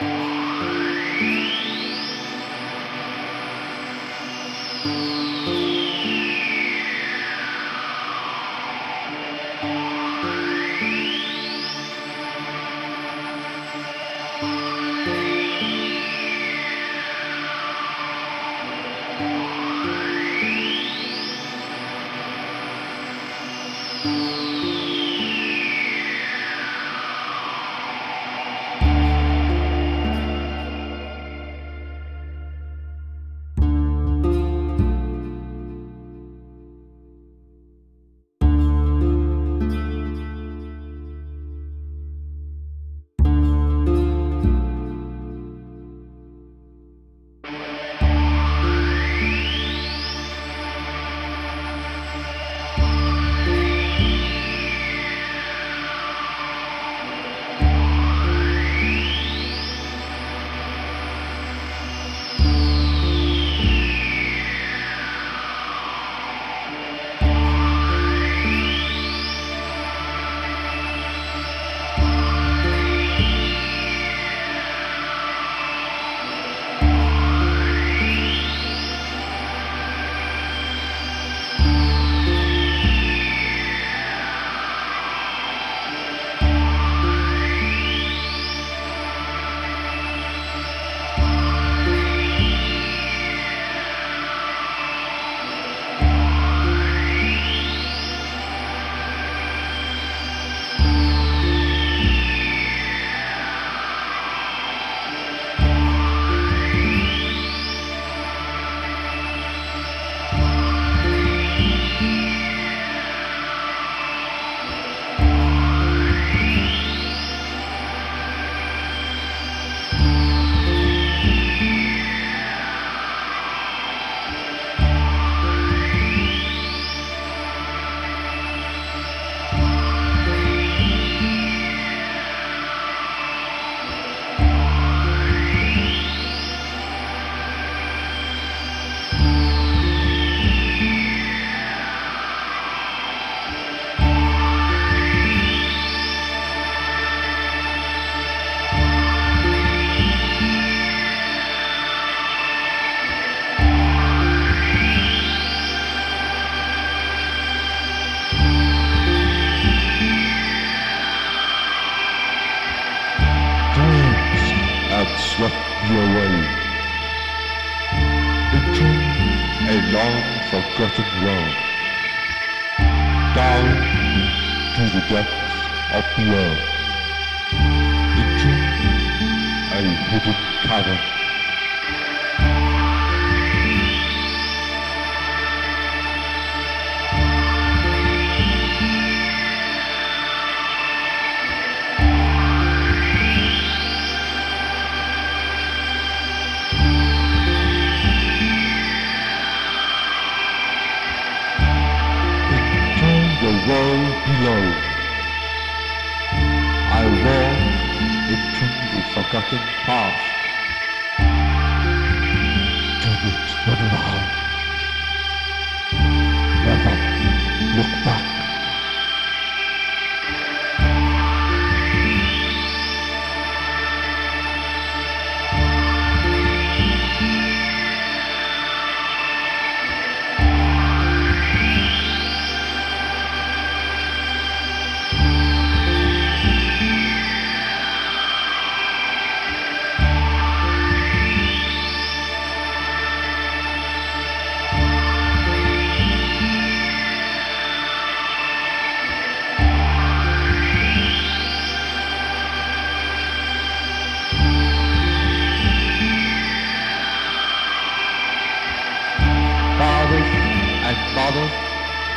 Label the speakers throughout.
Speaker 1: Thank you. Had swept me away into a long forgotten world, down to the depths of the earth, into a hidden cavern. The forgotten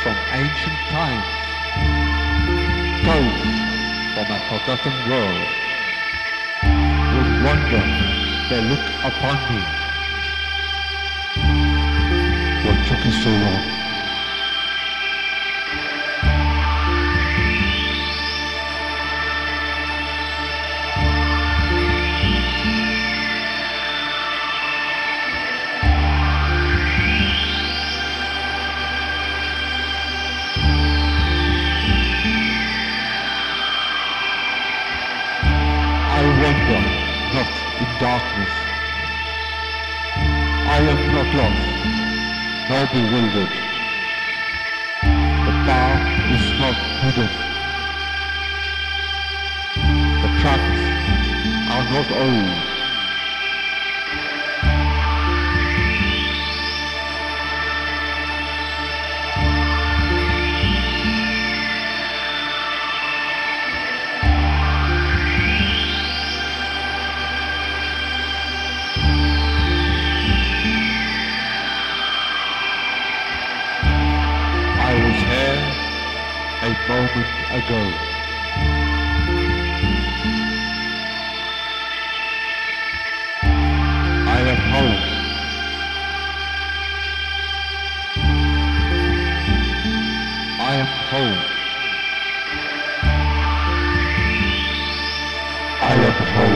Speaker 1: from ancient times, ghosts from a forgotten world, with wonder they look upon me. I am not lost, nor bewildered. The path is not hidden. The tracks are not old. ago. I am home. I am home. I am home.